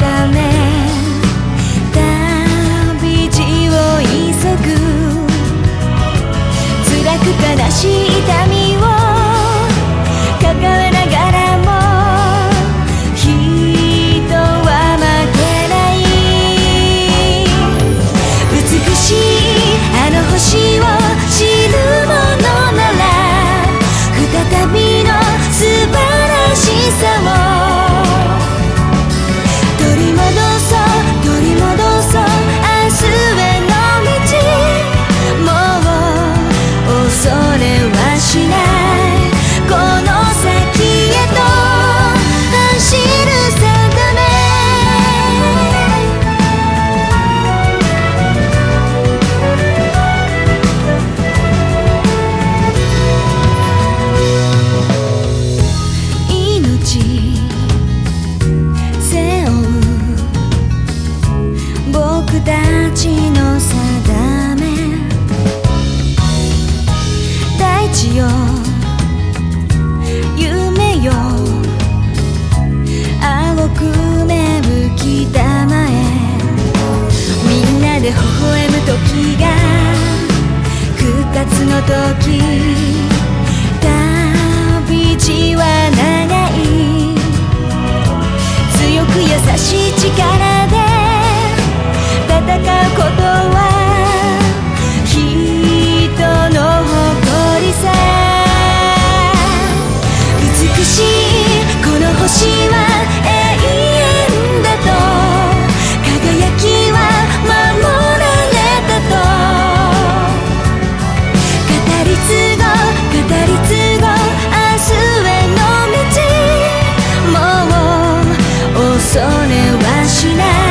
だね時が9月の時。旅路は長い。強く優しい力それはしない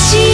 しい